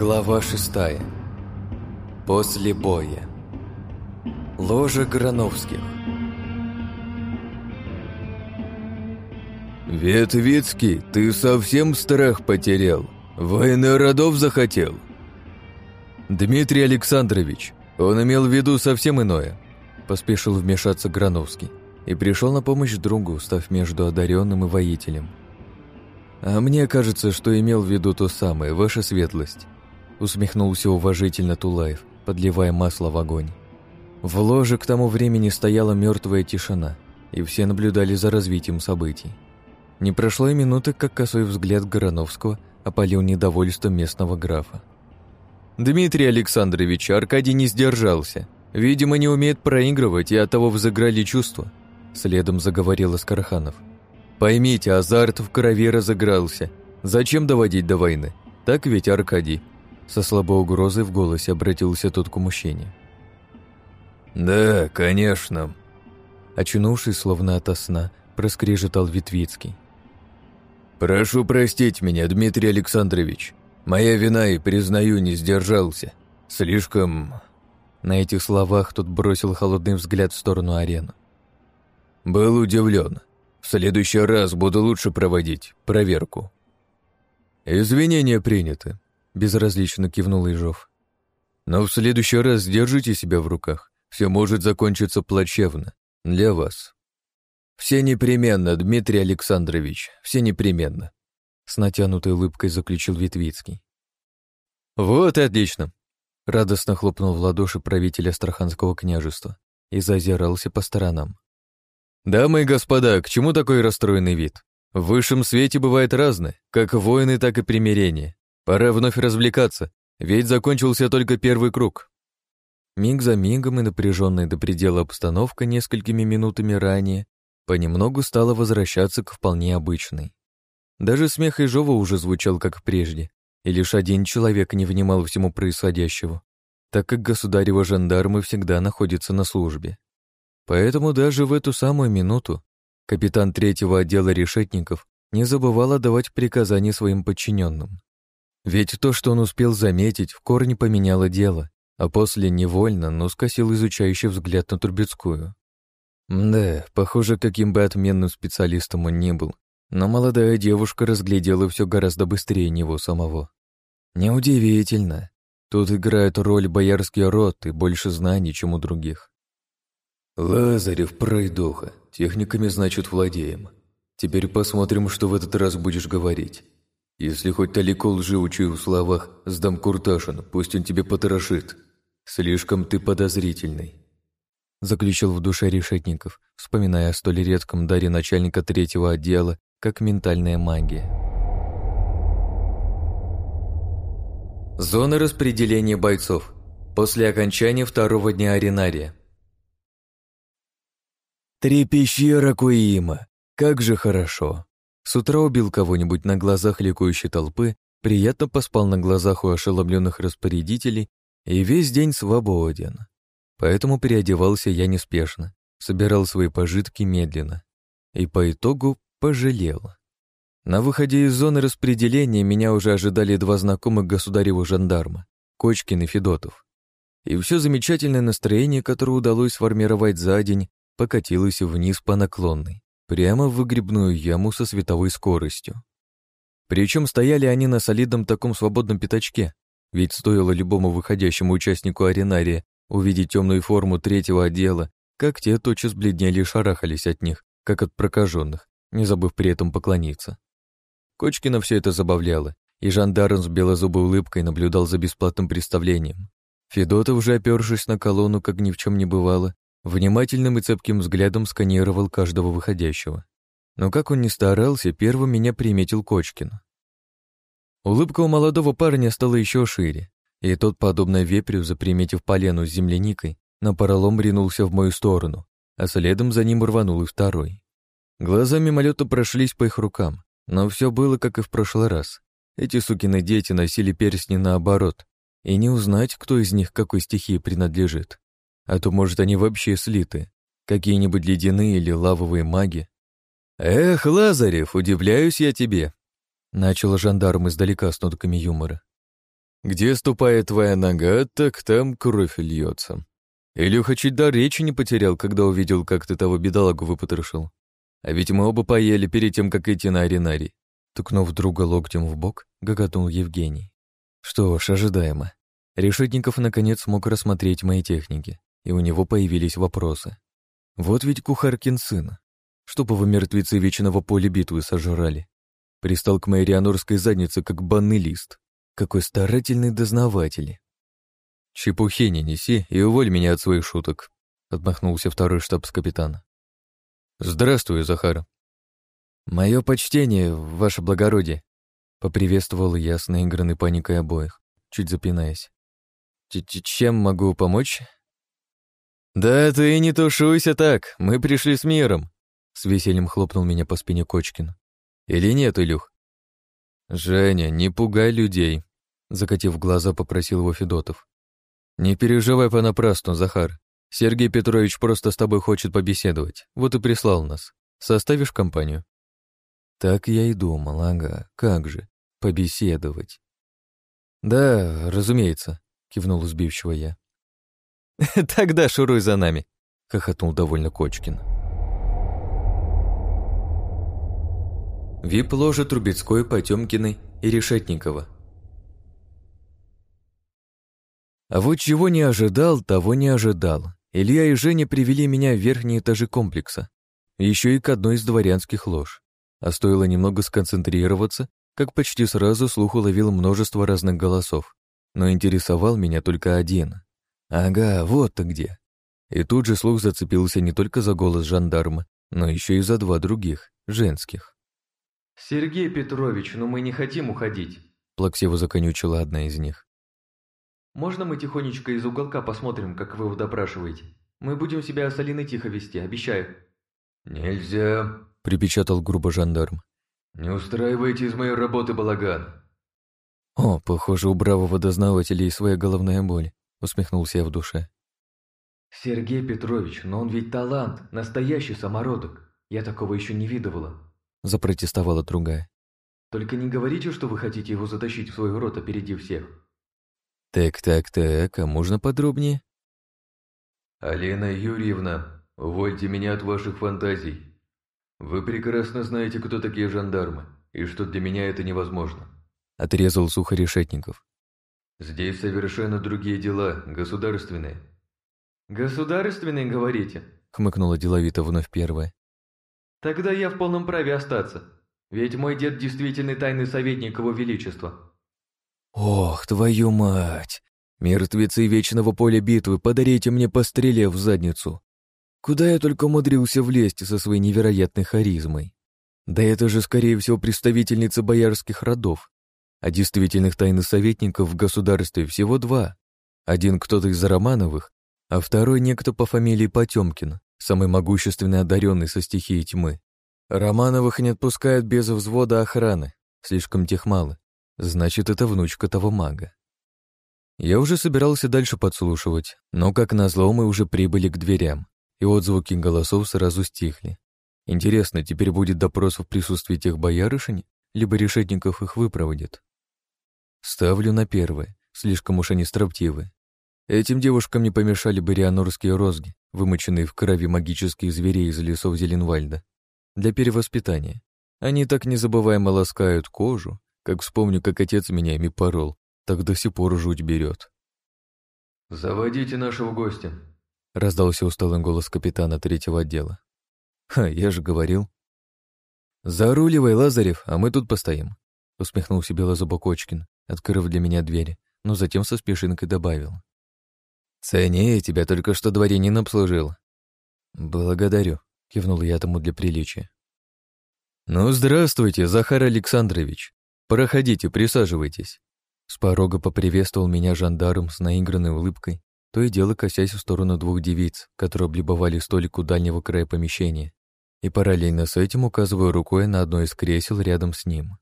Глава шестая. После боя. Ложа Грановских. «Ветвицкий, ты совсем страх потерял? Войны родов захотел?» «Дмитрий Александрович, он имел в виду совсем иное», поспешил вмешаться Грановский и пришел на помощь другу, став между одаренным и воителем. «А мне кажется, что имел в виду то самое, ваша светлость», усмехнулся уважительно Тулаев, подливая масло в огонь. В ложе к тому времени стояла мертвая тишина, и все наблюдали за развитием событий. Не прошло и минуты, как косой взгляд Гороновского опалил недовольство местного графа. «Дмитрий Александрович, Аркадий не сдержался. Видимо, не умеет проигрывать, и оттого взыграли чувства», следом заговорил Аскарханов. «Поймите, азарт в крови разыгрался. Зачем доводить до войны? Так ведь, Аркадий?» Со слабой угрозой в голосе обратился тот к мужчине. «Да, конечно», Очнувшись, словно ото сна, проскрежетал Витвицкий. «Прошу простить меня, Дмитрий Александрович. Моя вина и, признаю, не сдержался. Слишком...» На этих словах тот бросил холодный взгляд в сторону арены. «Был удивлен. В следующий раз буду лучше проводить проверку». «Извинения приняты», — безразлично кивнул Ижов. «Но в следующий раз держите себя в руках. Все может закончиться плачевно. Для вас». «Все непременно, Дмитрий Александрович, все непременно», с натянутой улыбкой заключил Витвицкий. «Вот и отлично!» Радостно хлопнул в ладоши правитель Астраханского княжества и зазирался по сторонам. «Дамы и господа, к чему такой расстроенный вид? В высшем свете бывает разное, как войны, так и примирение. Пора вновь развлекаться, ведь закончился только первый круг». Миг за мигом и напряженная до предела обстановка несколькими минутами ранее понемногу стала возвращаться к вполне обычной. Даже смех Ижова уже звучал как прежде, и лишь один человек не внимал всему происходящего, так как государева жандармы всегда находятся на службе. Поэтому даже в эту самую минуту капитан третьего отдела решетников не забывал отдавать приказания своим подчиненным. Ведь то, что он успел заметить, в корне поменяло дело, а после невольно, но скосил изучающий взгляд на Турбецкую. Да, похоже, каким бы отменным специалистом он ни был, но молодая девушка разглядела все гораздо быстрее него самого. Неудивительно. Тут играет роль боярский род и больше знаний, чем у других. «Лазарев, пройдоха. Техниками, значит, владеем. Теперь посмотрим, что в этот раз будешь говорить. Если хоть талико лжи учил в словах «сдам Курташин», пусть он тебе потрошит. Слишком ты подозрительный заключил в душе Решетников, вспоминая о столь редком даре начальника третьего отдела, как ментальная магия. Зона распределения бойцов. После окончания второго дня аренария. Три пещеры Куима. Как же хорошо. С утра убил кого-нибудь на глазах ликующей толпы, приятно поспал на глазах у ошеломленных распорядителей и весь день свободен. Поэтому переодевался я неспешно, собирал свои пожитки медленно. И по итогу пожалел. На выходе из зоны распределения меня уже ожидали два знакомых государева жандарма, Кочкин и Федотов. И все замечательное настроение, которое удалось сформировать за день, покатилось вниз по наклонной, прямо в выгребную яму со световой скоростью. Причем стояли они на солидном таком свободном пятачке, ведь стоило любому выходящему участнику аренария увидеть темную форму третьего отдела, как те тотчас бледнели и шарахались от них, как от прокаженных, не забыв при этом поклониться. Кочкина все это забавляло, и жандарм с белозубой улыбкой наблюдал за бесплатным представлением. Федотов, уже опершись на колонну, как ни в чем не бывало, внимательным и цепким взглядом сканировал каждого выходящего. Но как он ни старался, первым меня приметил Кочкин. Улыбка у молодого парня стала еще шире, и тот, подобно вепрю, заприметив полену с земляникой, на поролом ринулся в мою сторону, а следом за ним рванул и второй. Глаза мимолета прошлись по их рукам, но все было, как и в прошлый раз. Эти сукины дети носили перстни наоборот, и не узнать, кто из них какой стихии принадлежит. А то, может, они вообще слиты, какие-нибудь ледяные или лавовые маги. «Эх, Лазарев, удивляюсь я тебе!» Начал жандарм издалека с нотками юмора. Где ступает твоя нога, так там кровь льется. Илюха чуть до речи не потерял, когда увидел, как ты того бедолагу выпотрошил. А ведь мы оба поели перед тем, как идти на аренарий. Тукнув друга локтем в бок, гоготнул Евгений. Что ж, ожидаемо. Решетников наконец смог рассмотреть мои техники, и у него появились вопросы. Вот ведь кухаркин сын. Чтобы вы мертвецы вечного поля битвы сожрали. Пристал к моей рианорской заднице, как банный лист. Какой старательный дознаватель. «Чепухи не неси и уволь меня от своих шуток», — отмахнулся второй штабс-капитан. «Здравствуй, Захар». «Мое почтение, ваше благородие», — поприветствовал я с наигранной паникой обоих, чуть запинаясь. Ч «Чем могу помочь?» «Да ты не тушуйся так, мы пришли с миром», — с весельем хлопнул меня по спине Кочкин. «Или нет, Илюх?» «Женя, не пугай людей», — закатив глаза, попросил его Федотов. «Не переживай понапрасну, Захар. Сергей Петрович просто с тобой хочет побеседовать, вот и прислал нас. Составишь компанию?» Так я и думал, ага, как же, побеседовать. «Да, разумеется», — кивнул сбивчиво я. «Тогда шуруй за нами», — хохотнул довольно Кочкин. Вип-ложа Трубецкой, Потемкиной и Решетникова. А вот чего не ожидал, того не ожидал. Илья и Женя привели меня в верхние этажи комплекса, еще и к одной из дворянских лож. А стоило немного сконцентрироваться, как почти сразу слух уловил множество разных голосов. Но интересовал меня только один. Ага, вот ты где. И тут же слух зацепился не только за голос жандарма, но еще и за два других, женских. «Сергей Петрович, но мы не хотим уходить», — плаксиво законючила одна из них. Можно мы тихонечко из уголка посмотрим, как вы его допрашиваете? Мы будем себя с Алиной тихо вести, обещаю». «Нельзя», — припечатал грубо жандарм. «Не устраивайте из моей работы балаган». «О, похоже, у бравого дознавателя и своя головная боль», — усмехнулся я в душе. «Сергей Петрович, но он ведь талант, настоящий самородок. Я такого еще не видывала», — запротестовала другая. «Только не говорите, что вы хотите его затащить в свой рот, опередив всех. «Так-так-так, а можно подробнее?» «Алина Юрьевна, увольте меня от ваших фантазий. Вы прекрасно знаете, кто такие жандармы, и что для меня это невозможно», — отрезал сухо Решетников. «Здесь совершенно другие дела, государственные». «Государственные, говорите?» — хмыкнула деловито вновь первая. «Тогда я в полном праве остаться, ведь мой дед действительный тайный советник его величества». «Ох, твою мать! Мертвецы вечного поля битвы, подарите мне по в задницу! Куда я только умудрился влезть со своей невероятной харизмой? Да это же, скорее всего, представительница боярских родов. А действительных тайных советников в государстве всего два. Один кто-то из Романовых, а второй некто по фамилии Потемкин, самый могущественный одаренный со стихией тьмы. Романовых не отпускают без взвода охраны, слишком тех мало. Значит, это внучка того мага. Я уже собирался дальше подслушивать, но, как назло, мы уже прибыли к дверям, и отзвуки голосов сразу стихли. Интересно, теперь будет допрос в присутствии тех боярышень, либо решетников их выпроводит? Ставлю на первое, слишком уж они строптивы. Этим девушкам не помешали бы рианорские розги, вымоченные в крови магических зверей из лесов Зеленвальда. Для перевоспитания. Они так незабываемо ласкают кожу, как вспомню, как отец меня ими порол, так до сих пор жуть берет. «Заводите нашего гостя», — раздался усталый голос капитана третьего отдела. «Ха, я же говорил». «Заруливай, Лазарев, а мы тут постоим», — усмехнулся Белозубокочкин, открыв для меня двери, но затем со спешинкой добавил. «Ценнее тебя только что дворянин обслужил». «Благодарю», — кивнул я тому для приличия. «Ну, здравствуйте, Захар Александрович. «Проходите, присаживайтесь». С порога поприветствовал меня жандарм с наигранной улыбкой, то и дело косясь в сторону двух девиц, которые облюбовали столик у дальнего края помещения, и параллельно с этим указываю рукой на одно из кресел рядом с ним.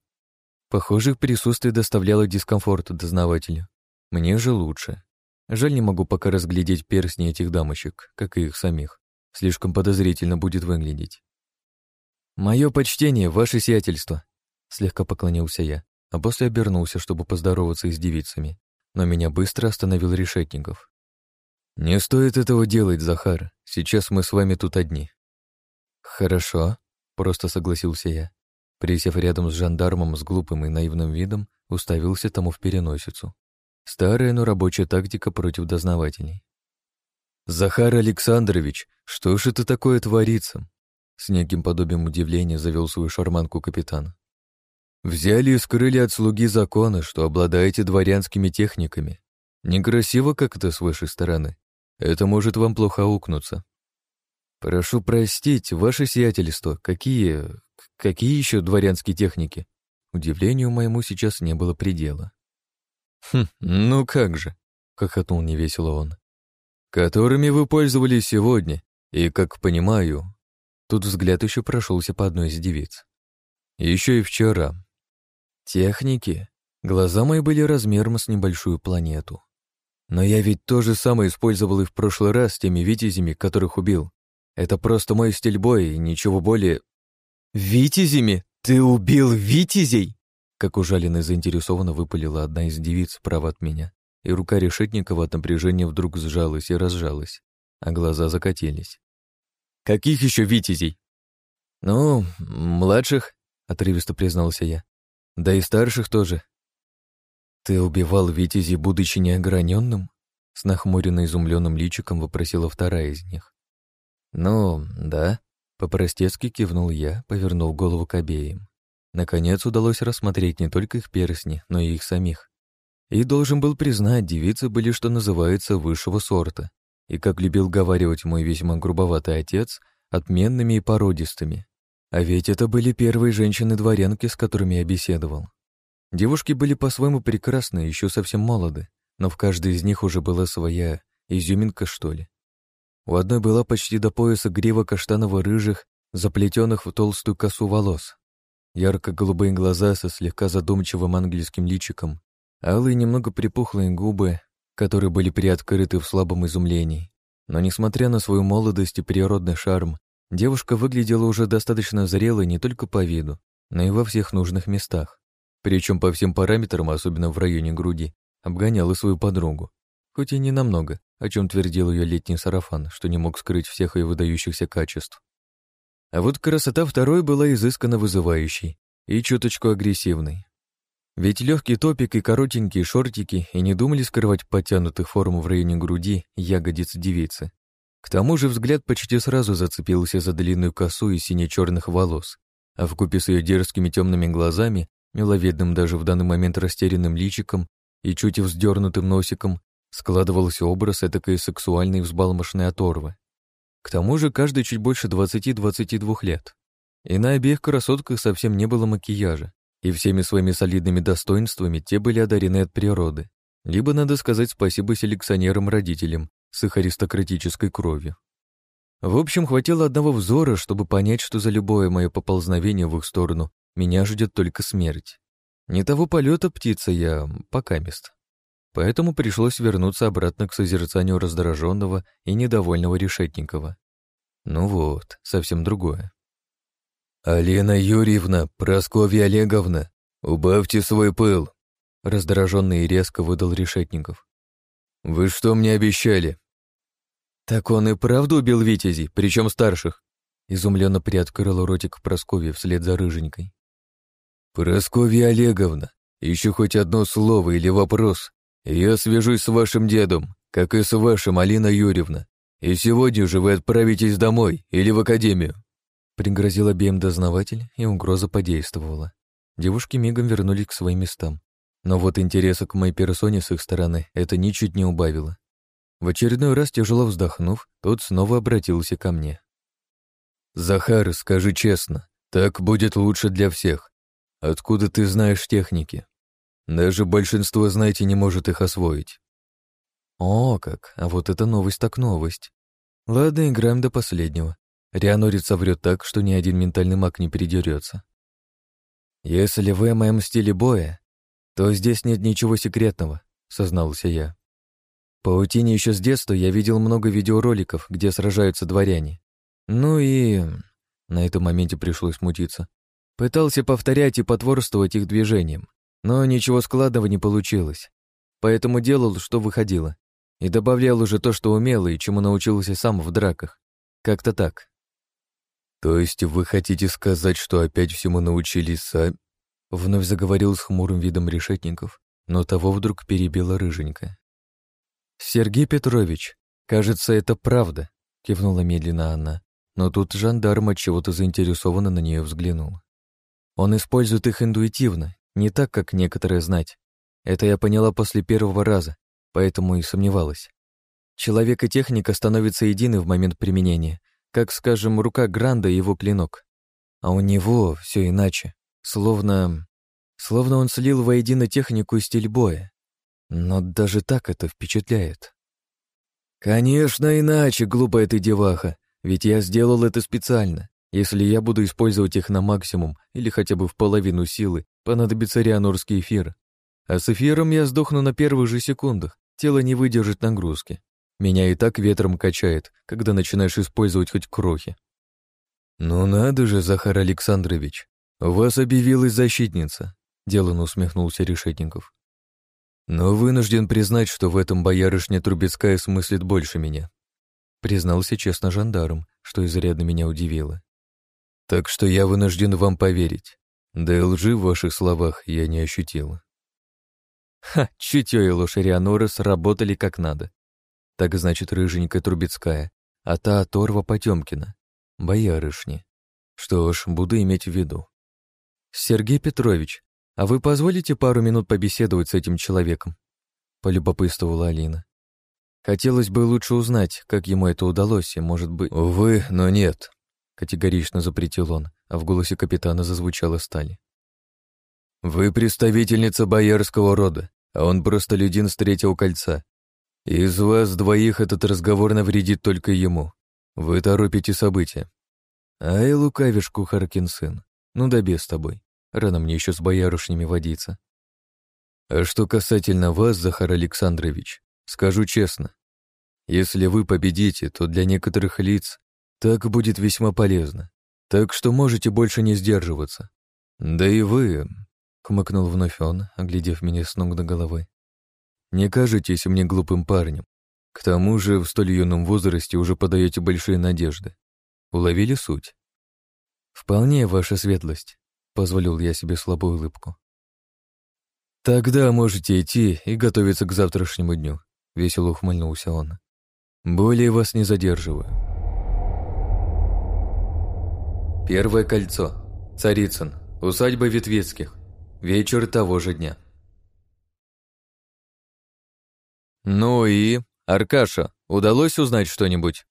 Похоже, их присутствие доставляло дискомфорт дознавателю. Мне же лучше. Жаль, не могу пока разглядеть перстни этих дамочек, как и их самих. Слишком подозрительно будет выглядеть. «Мое почтение, ваше сиятельство», Слегка поклонился я, а после обернулся, чтобы поздороваться и с девицами, но меня быстро остановил Решетников. «Не стоит этого делать, Захар. Сейчас мы с вами тут одни». «Хорошо», — просто согласился я. Присев рядом с жандармом с глупым и наивным видом, уставился тому в переносицу. Старая, но рабочая тактика против дознавателей. «Захар Александрович, что ж это такое творится?» С неким подобием удивления завел свою шарманку капитан. «Взяли и скрыли от слуги закона, что обладаете дворянскими техниками. Некрасиво как это с вашей стороны. Это может вам плохо укнуться. Прошу простить, ваше сиятельство, какие... какие еще дворянские техники?» Удивлению моему сейчас не было предела. «Хм, ну как же», — хохотнул невесело он. «Которыми вы пользовались сегодня, и, как понимаю, Тут взгляд еще прошелся по одной из девиц. Еще и вчера. Техники. Глаза мои были размером с небольшую планету. Но я ведь то же самое использовал и в прошлый раз с теми витязями, которых убил. Это просто мой стиль боя и ничего более... «Витязями? Ты убил витязей?» Как ужаленно и заинтересованно выпалила одна из девиц справа от меня, и рука Решетникова от напряжения вдруг сжалась и разжалась, а глаза закатились. Каких еще витязей? Ну, младших, отрывисто признался я. Да и старших тоже. Ты убивал витязей, будучи неограненным? С нахмуренно изумленным личиком вопросила вторая из них. Ну, да. По-простецки кивнул я, повернул голову к обеим. Наконец удалось рассмотреть не только их перстни, но и их самих. И должен был признать, девицы были, что называется, высшего сорта и, как любил говаривать мой весьма грубоватый отец, отменными и породистыми. А ведь это были первые женщины-дворянки, с которыми я беседовал. Девушки были по-своему прекрасны, еще совсем молоды, но в каждой из них уже была своя изюминка, что ли. У одной была почти до пояса грива каштаново-рыжих, заплетенных в толстую косу волос. Ярко-голубые глаза со слегка задумчивым английским личиком, алые немного припухлые губы, которые были приоткрыты в слабом изумлении. Но, несмотря на свою молодость и природный шарм, девушка выглядела уже достаточно зрелой не только по виду, но и во всех нужных местах. Причем по всем параметрам, особенно в районе груди, обгоняла свою подругу. Хоть и не намного, о чем твердил ее летний сарафан, что не мог скрыть всех ее выдающихся качеств. А вот красота второй была изысканно вызывающей и чуточку агрессивной. Ведь легкий топик и коротенькие шортики и не думали скрывать подтянутых форм в районе груди ягодиц девицы. К тому же взгляд почти сразу зацепился за длинную косу и сине-черных волос, а вкупе с ее дерзкими темными глазами, миловидным даже в данный момент растерянным личиком и чуть вздернутым носиком, складывался образ этакой сексуальной взбалмошной оторвы. К тому же каждый чуть больше 20-22 лет. И на обеих красотках совсем не было макияжа, и всеми своими солидными достоинствами те были одарены от природы. Либо надо сказать спасибо селекционерам-родителям с их аристократической кровью. В общем, хватило одного взора, чтобы понять, что за любое мое поползновение в их сторону меня ждет только смерть. Не того полета птица я, пока мест. Поэтому пришлось вернуться обратно к созерцанию раздраженного и недовольного Решетникова. Ну вот, совсем другое. «Алена Юрьевна, Прасковья Олеговна, убавьте свой пыл!» Раздраженный и резко выдал Решетников. «Вы что мне обещали?» «Так он и правда убил Витязи, причем старших?» Изумленно приоткрыл ротик Прасковья вслед за Рыженькой. «Прасковья Олеговна, еще хоть одно слово или вопрос, я свяжусь с вашим дедом, как и с вашим, Алина Юрьевна, и сегодня же вы отправитесь домой или в академию». Пригрозил обеим дознаватель, и угроза подействовала. Девушки мигом вернулись к своим местам. Но вот интереса к моей персоне с их стороны это ничуть не убавило. В очередной раз, тяжело вздохнув, тот снова обратился ко мне. «Захар, скажи честно, так будет лучше для всех. Откуда ты знаешь техники? Даже большинство, знаете, не может их освоить». «О, как! А вот это новость так новость. Ладно, играем до последнего. Рианорец соврет так, что ни один ментальный маг не передерется. «Если вы о моем стиле боя, то здесь нет ничего секретного», — сознался я. Паутине еще с детства я видел много видеороликов, где сражаются дворяне. Ну и... На этом моменте пришлось смутиться. Пытался повторять и потворствовать их движениям, но ничего складного не получилось. поэтому делал, что выходило. И добавлял уже то, что умел и чему научился сам в драках. Как-то так. «То есть вы хотите сказать, что опять всему научились сами?» Вновь заговорил с хмурым видом решетников, но того вдруг перебила рыженькая. «Сергей Петрович, кажется, это правда», — кивнула медленно она, но тут жандарм от чего-то заинтересованно на нее взглянул. «Он использует их интуитивно, не так, как некоторые знать. Это я поняла после первого раза, поэтому и сомневалась. Человек и техника становятся едины в момент применения, как, скажем, рука Гранда и его клинок. А у него все иначе, словно... Словно он слил воедино технику и стиль боя. Но даже так это впечатляет. «Конечно, иначе, глупая ты деваха, ведь я сделал это специально. Если я буду использовать их на максимум или хотя бы в половину силы, понадобится рианорский эфир. А с эфиром я сдохну на первых же секундах, тело не выдержит нагрузки. Меня и так ветром качает, когда начинаешь использовать хоть крохи. «Ну надо же, Захар Александрович, у вас объявилась защитница», — деланно усмехнулся Решетников. «Но вынужден признать, что в этом боярышня Трубецкая смыслит больше меня», — признался честно жандарм, что изрядно меня удивило. «Так что я вынужден вам поверить. Да и лжи в ваших словах я не ощутила». Ха, чутье и ложь Рианора сработали как надо. Так значит, рыженькая Трубецкая, а та оторва Потемкина. Боярышни. Что ж, буду иметь в виду. Сергей Петрович, а вы позволите пару минут побеседовать с этим человеком? Полюбопытствовала Алина. Хотелось бы лучше узнать, как ему это удалось, и, может быть... Увы, но нет, категорично запретил он, а в голосе капитана зазвучала сталь. «Вы представительница боярского рода, а он просто людин с третьего кольца, из вас двоих этот разговор навредит только ему. Вы торопите события. Ай, лукавишь, кухаркин сын. Ну да без тобой. Рано мне еще с боярышнями водиться. А что касательно вас, Захар Александрович, скажу честно. Если вы победите, то для некоторых лиц так будет весьма полезно. Так что можете больше не сдерживаться. Да и вы, — хмыкнул вновь он, оглядев меня с ног до головы. Не кажетесь мне глупым парнем. К тому же в столь юном возрасте уже подаете большие надежды. Уловили суть? Вполне, ваша светлость, позволил я себе слабую улыбку. Тогда можете идти и готовиться к завтрашнему дню, весело ухмыльнулся он. Более вас не задерживаю. Первое кольцо. Царицын. Усадьба Ветвецких. Вечер того же дня. «Ну и? Аркаша, удалось узнать что-нибудь?»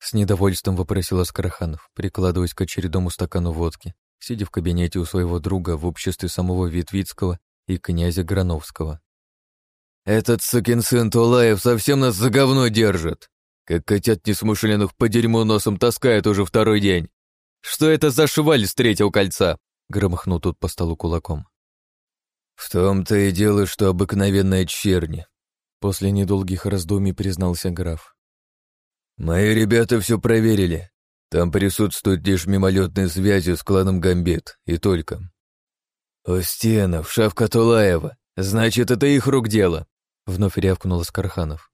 С недовольством вопросил Аскараханов, прикладываясь к очередному стакану водки, сидя в кабинете у своего друга в обществе самого Витвицкого и князя Грановского. «Этот сукин сын Тулаев совсем нас за говно держит! Как котят несмышленных по дерьму носом таскает уже второй день! Что это за шваль с третьего кольца?» Громыхнул тут по столу кулаком. «В том-то и дело, что обыкновенная черни», После недолгих раздумий признался граф. «Мои ребята все проверили. Там присутствуют лишь мимолетные связи с кланом Гамбет, и только». «Устенов, шавка Тулаева, значит, это их рук дело», — вновь рявкнул Скарханов.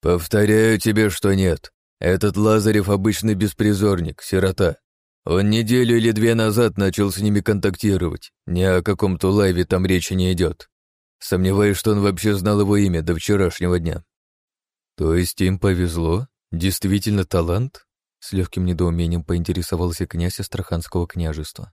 «Повторяю тебе, что нет. Этот Лазарев обычный беспризорник, сирота. Он неделю или две назад начал с ними контактировать. Ни о каком Тулаеве там речи не идет. Сомневаюсь, что он вообще знал его имя до вчерашнего дня. То есть им повезло? Действительно талант? С легким недоумением поинтересовался князь Астраханского княжества.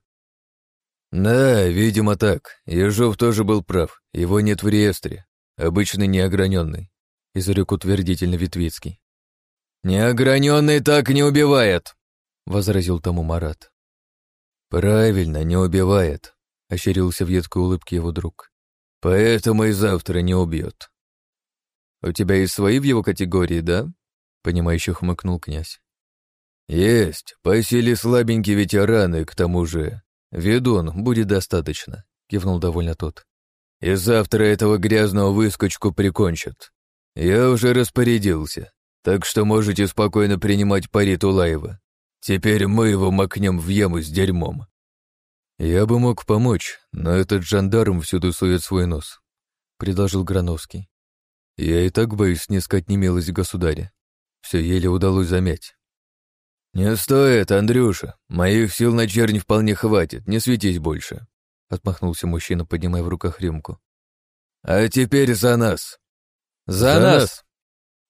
Да, видимо так. Ежов тоже был прав. Его нет в реестре. Обычный неограненный. Изрек утвердительно Витвицкий. «Неограненный так не убивает!» — возразил тому Марат. «Правильно, не убивает», — ощерился в едкой улыбке его друг. Поэтому и завтра не убьет. У тебя есть свои в его категории, да? Понимающе хмыкнул князь. Есть. По силе слабенький ветеран, и к тому же ведун будет достаточно, кивнул довольно тот. И завтра этого грязного выскочку прикончат. Я уже распорядился, так что можете спокойно принимать пари Тулаева. Теперь мы его макнем в яму с дерьмом. Я бы мог помочь, но этот жандарм всюду сует свой нос. предложил Грановский. «Я и так боюсь снискать немилость государя. Все еле удалось замять». «Не стоит, Андрюша. Моих сил на чернь вполне хватит, не светись больше», — отмахнулся мужчина, поднимая в руках рюмку. «А теперь за нас!» «За, за нас!», нас!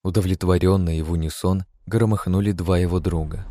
Удовлетворенно и в унисон громыхнули два его друга.